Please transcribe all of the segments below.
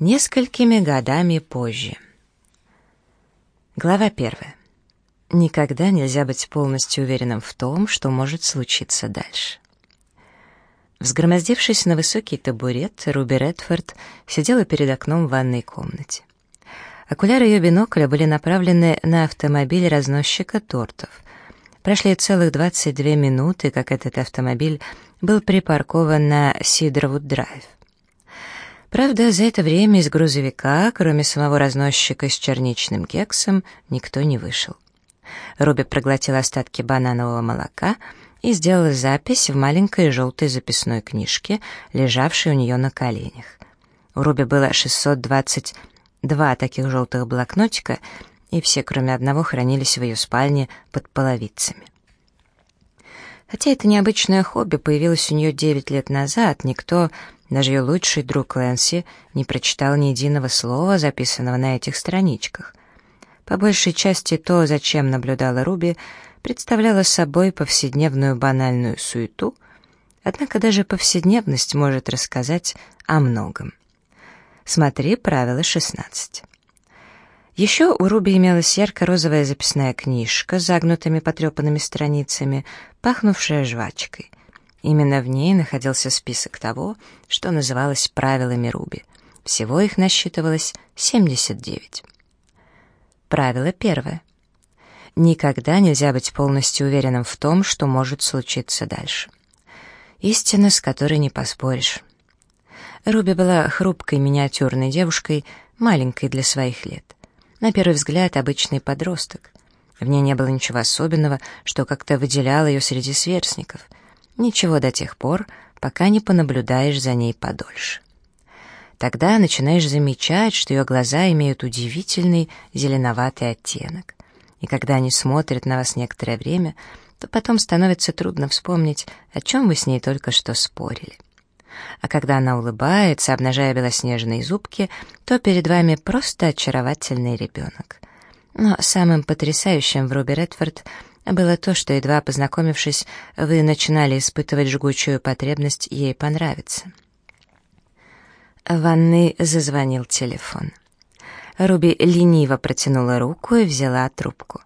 Несколькими годами позже. Глава первая. Никогда нельзя быть полностью уверенным в том, что может случиться дальше. Взгромоздившись на высокий табурет, Руби Редфорд сидела перед окном в ванной комнате. Окуляры ее бинокля были направлены на автомобиль разносчика тортов. Прошли целых 22 минуты, как этот автомобиль был припаркован на Сидровуд-драйв. Правда, за это время из грузовика, кроме самого разносчика с черничным кексом, никто не вышел. Руби проглотила остатки бананового молока и сделала запись в маленькой желтой записной книжке, лежавшей у нее на коленях. У Руби было 622 таких желтых блокнотика, и все, кроме одного, хранились в ее спальне под половицами. Хотя это необычное хобби появилось у нее 9 лет назад, никто даже ее лучший друг Лэнси не прочитал ни единого слова, записанного на этих страничках. По большей части то, зачем наблюдала Руби, представляло собой повседневную банальную суету, однако даже повседневность может рассказать о многом. Смотри правило 16. Еще у Руби имелась ярко-розовая записная книжка с загнутыми потрепанными страницами, пахнувшая жвачкой — Именно в ней находился список того, что называлось правилами Руби. Всего их насчитывалось 79. Правило первое. Никогда нельзя быть полностью уверенным в том, что может случиться дальше. Истина, с которой не поспоришь. Руби была хрупкой миниатюрной девушкой, маленькой для своих лет. На первый взгляд обычный подросток. В ней не было ничего особенного, что как-то выделяло ее среди сверстников — Ничего до тех пор, пока не понаблюдаешь за ней подольше. Тогда начинаешь замечать, что ее глаза имеют удивительный зеленоватый оттенок. И когда они смотрят на вас некоторое время, то потом становится трудно вспомнить, о чем вы с ней только что спорили. А когда она улыбается, обнажая белоснежные зубки, то перед вами просто очаровательный ребенок. Но самым потрясающим в Руби Редфорд — было то, что, едва познакомившись, вы начинали испытывать жгучую потребность ей понравиться. В ванной зазвонил телефон. Руби лениво протянула руку и взяла трубку.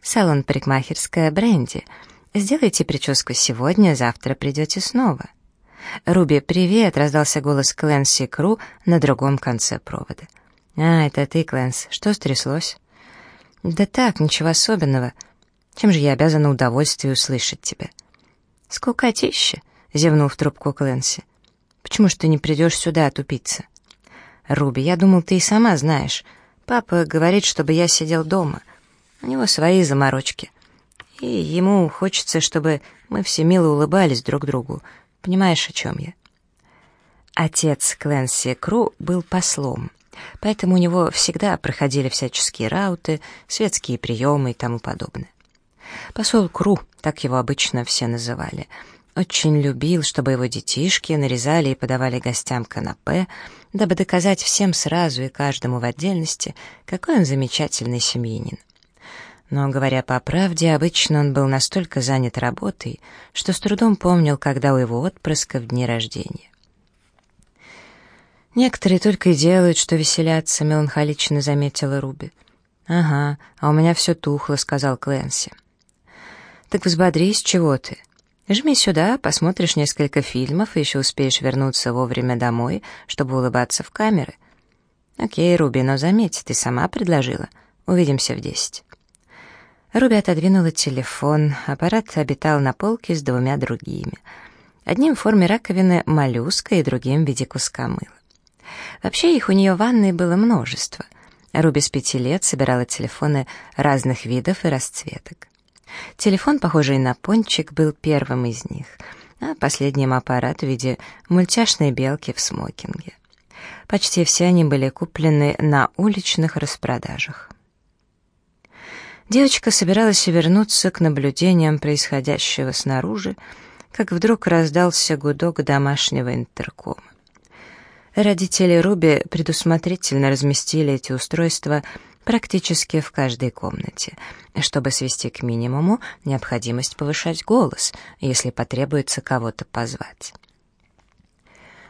«Салон парикмахерская Бренди. Сделайте прическу сегодня, завтра придете снова». «Руби, привет!» — раздался голос Клэнси Кру на другом конце провода. «А, это ты, Клэнс. Что стряслось?» «Да так, ничего особенного. Чем же я обязана удовольствию услышать тебя?» «Скукотища», — зевнул в трубку Клэнси. «Почему ж ты не придешь сюда, тупица?» «Руби, я думал, ты и сама знаешь. Папа говорит, чтобы я сидел дома. У него свои заморочки. И ему хочется, чтобы мы все мило улыбались друг другу. Понимаешь, о чем я?» Отец Клэнси Кру был послом, поэтому у него всегда проходили всяческие рауты, светские приемы и тому подобное. Посол Кру, так его обычно все называли, очень любил, чтобы его детишки нарезали и подавали гостям канапе, дабы доказать всем сразу и каждому в отдельности, какой он замечательный семьянин. Но, говоря по правде, обычно он был настолько занят работой, что с трудом помнил, когда у его отпрыска в дни рождения. «Некоторые только и делают, что веселятся», — меланхолично заметила Руби. «Ага, а у меня все тухло», — сказал Клэнси. Так взбодрись, чего ты? Жми сюда, посмотришь несколько фильмов и еще успеешь вернуться вовремя домой, чтобы улыбаться в камеры. Окей, Руби, но заметь, ты сама предложила. Увидимся в десять. Руби отодвинула телефон, аппарат обитал на полке с двумя другими. Одним в форме раковины моллюска и другим в виде куска мыла. Вообще их у нее в ванной было множество. Руби с пяти лет собирала телефоны разных видов и расцветок. Телефон, похожий на пончик, был первым из них, а последним аппарат в виде мультяшной белки в смокинге. Почти все они были куплены на уличных распродажах. Девочка собиралась вернуться к наблюдениям происходящего снаружи, как вдруг раздался гудок домашнего интеркома. Родители Руби предусмотрительно разместили эти устройства практически в каждой комнате, чтобы свести к минимуму необходимость повышать голос, если потребуется кого-то позвать.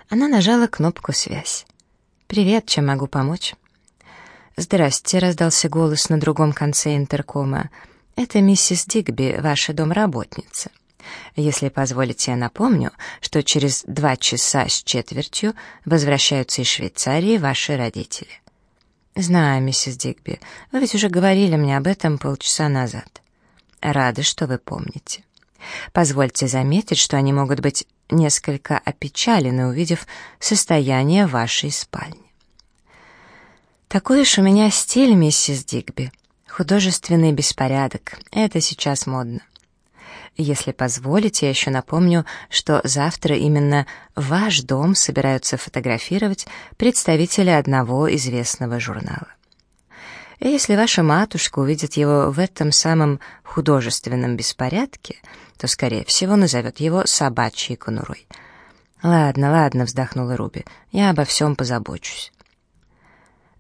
Она нажала кнопку «Связь». «Привет, чем могу помочь?» «Здрасте», — раздался голос на другом конце интеркома. «Это миссис Дигби, ваша домработница. Если позволите, я напомню, что через два часа с четвертью возвращаются из Швейцарии ваши родители». «Знаю, миссис Дигби, вы ведь уже говорили мне об этом полчаса назад. Рада, что вы помните. Позвольте заметить, что они могут быть несколько опечалены, увидев состояние вашей спальни. Такой уж у меня стиль, миссис Дигби. Художественный беспорядок. Это сейчас модно. Если позволите, я еще напомню, что завтра именно ваш дом собираются фотографировать представители одного известного журнала. И если ваша матушка увидит его в этом самом художественном беспорядке, то, скорее всего, назовет его собачьей конурой. «Ладно, ладно», — вздохнула Руби, — «я обо всем позабочусь».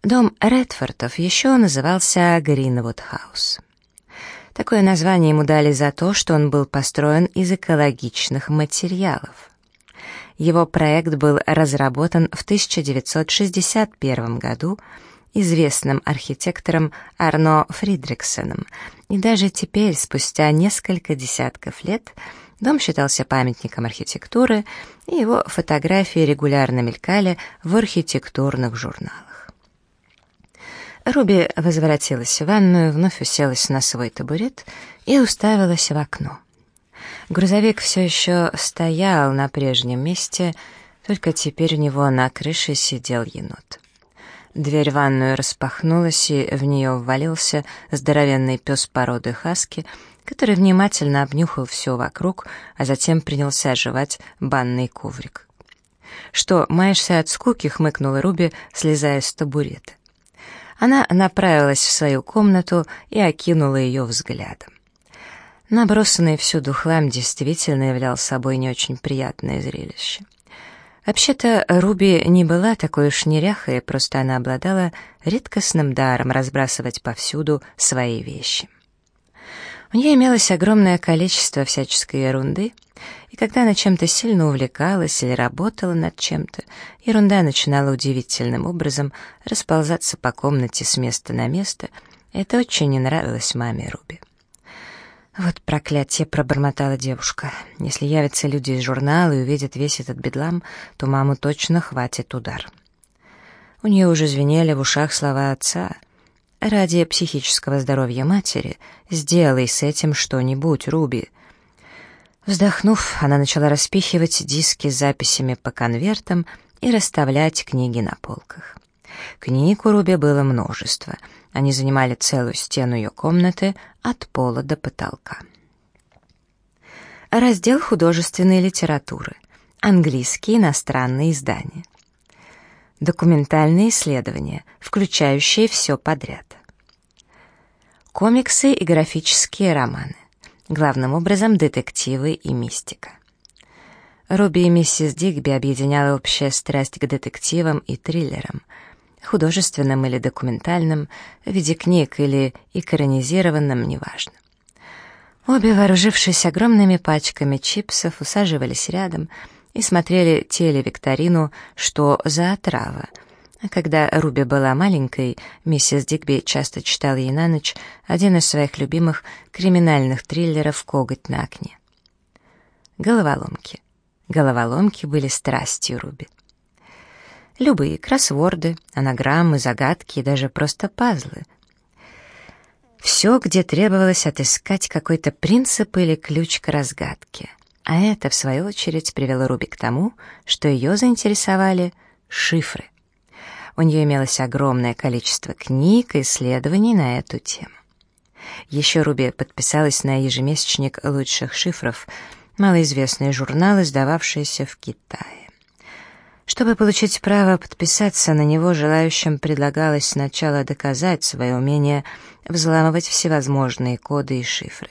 Дом Редфордов еще назывался Гринвуд Хаус. Такое название ему дали за то, что он был построен из экологичных материалов. Его проект был разработан в 1961 году известным архитектором Арно Фридриксеном, и даже теперь, спустя несколько десятков лет, дом считался памятником архитектуры, и его фотографии регулярно мелькали в архитектурных журналах. Руби возвратилась в ванную, вновь уселась на свой табурет и уставилась в окно. Грузовик все еще стоял на прежнем месте, только теперь у него на крыше сидел енот. Дверь в ванную распахнулась, и в нее ввалился здоровенный пес породы хаски, который внимательно обнюхал все вокруг, а затем принялся оживать банный коврик. «Что, маешься от скуки?» — хмыкнула Руби, слезая с табурета. Она направилась в свою комнату и окинула ее взглядом. Набросанный всюду хлам действительно являл собой не очень приятное зрелище. Вообще-то Руби не была такой уж неряхой, просто она обладала редкостным даром разбрасывать повсюду свои вещи. У нее имелось огромное количество всяческой ерунды, и когда она чем-то сильно увлекалась или работала над чем-то, ерунда начинала удивительным образом расползаться по комнате с места на место. Это очень не нравилось маме Руби. «Вот проклятие!» — пробормотала девушка. «Если явятся люди из журнала и увидят весь этот бедлам, то маму точно хватит удар». У нее уже звенели в ушах слова отца. «Ради психического здоровья матери сделай с этим что-нибудь, Руби». Вздохнув, она начала распихивать диски с записями по конвертам и расставлять книги на полках. Книг у Руби было множество — они занимали целую стену ее комнаты от пола до потолка. Раздел художественной литературы. Английские иностранные издания. Документальные исследования, включающие все подряд. Комиксы и графические романы. Главным образом детективы и мистика. Руби и миссис Дигби объединяла общая страсть к детективам и триллерам — художественным или документальным, в виде книг или экранизированным, неважно. Обе, вооружившись огромными пачками чипсов, усаживались рядом и смотрели телевикторину «Что за отрава?». Когда Руби была маленькой, миссис Дигби часто читала ей на ночь один из своих любимых криминальных триллеров «Коготь на окне». Головоломки. Головоломки были страстью Руби. Любые кроссворды, анаграммы, загадки и даже просто пазлы. Все, где требовалось отыскать какой-то принцип или ключ к разгадке. А это, в свою очередь, привело Руби к тому, что ее заинтересовали шифры. У нее имелось огромное количество книг и исследований на эту тему. Еще Руби подписалась на ежемесячник лучших шифров, малоизвестный журнал, издававшийся в Китае. Чтобы получить право подписаться на него, желающим предлагалось сначала доказать свое умение взламывать всевозможные коды и шифры.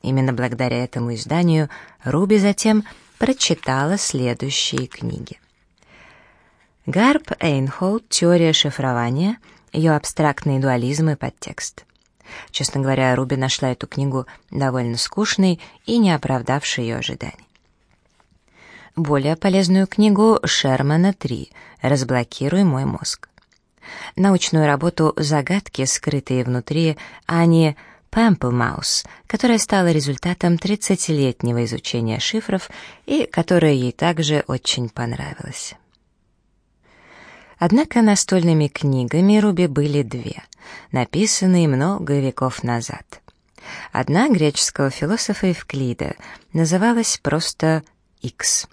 Именно благодаря этому изданию Руби затем прочитала следующие книги. Гарп Эйнхолд «Теория шифрования», ее абстрактный дуализм и подтекст. Честно говоря, Руби нашла эту книгу довольно скучной и не оправдавшей ее ожиданий. более полезную книгу Шермана «Три. Разблокируй мой мозг». Научную работу «Загадки, скрытые внутри» Ани Пэмплмаус, которая стала результатом 30-летнего изучения шифров и которая ей также очень понравилась. Однако настольными книгами Руби были две, написанные много веков назад. Одна греческого философа Евклида называлась просто «Икс».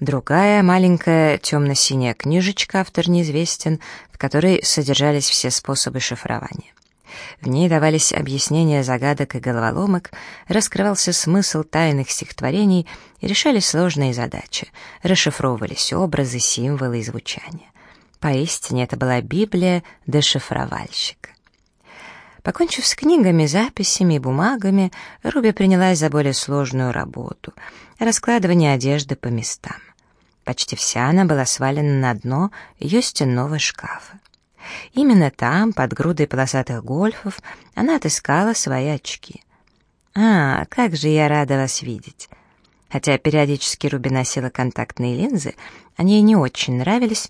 Другая, маленькая темно-синяя книжечка, автор неизвестен, в которой содержались все способы шифрования. В ней давались объяснения загадок и головоломок, раскрывался смысл тайных стихотворений и решались сложные задачи, расшифровывались образы, символы и звучания. Поистине это была Библия дешифровальщика. Покончив с книгами, записями и бумагами, Руби принялась за более сложную работу — раскладывание одежды по местам. Почти вся она была свалена на дно ее стенного шкафа. Именно там, под грудой полосатых гольфов, она отыскала свои очки. «А, как же я рада вас видеть!» Хотя периодически Руби носила контактные линзы, они ей не очень нравились,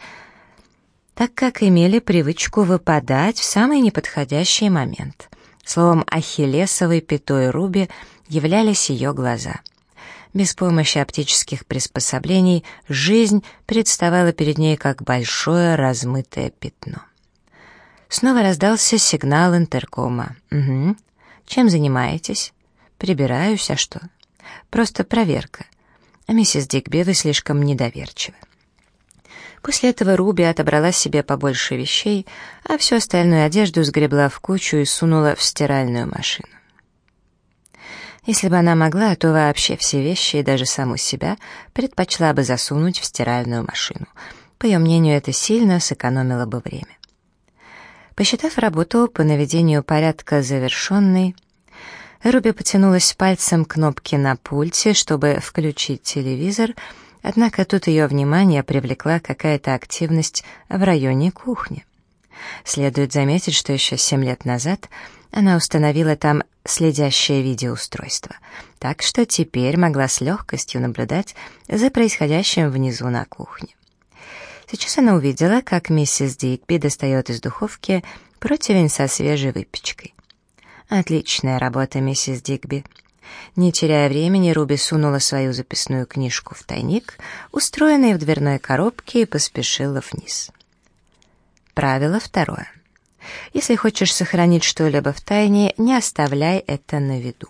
так как имели привычку выпадать в самый неподходящий момент. Словом, ахиллесовой пятой Руби являлись ее глаза. Без помощи оптических приспособлений жизнь представала перед ней как большое размытое пятно. Снова раздался сигнал интеркома. «Угу. Чем занимаетесь?» «Прибираюсь, а что?» «Просто проверка. Миссис Дигби, вы слишком недоверчивы». После этого Руби отобрала себе побольше вещей, а всю остальную одежду сгребла в кучу и сунула в стиральную машину. Если бы она могла, то вообще все вещи и даже саму себя предпочла бы засунуть в стиральную машину. По ее мнению, это сильно сэкономило бы время. Посчитав работу по наведению порядка завершенной, Руби потянулась пальцем к кнопке на пульте, чтобы включить телевизор — Однако тут ее внимание привлекла какая-то активность в районе кухни. Следует заметить, что еще семь лет назад она установила там следящее видеоустройство, так что теперь могла с легкостью наблюдать за происходящим внизу на кухне. Сейчас она увидела, как миссис Дигби достает из духовки противень со свежей выпечкой. «Отличная работа, миссис Дигби», не теряя времени, Руби сунула свою записную книжку в тайник, устроенный в дверной коробке, и поспешила вниз. Правило второе. Если хочешь сохранить что-либо в тайне, не оставляй это на виду.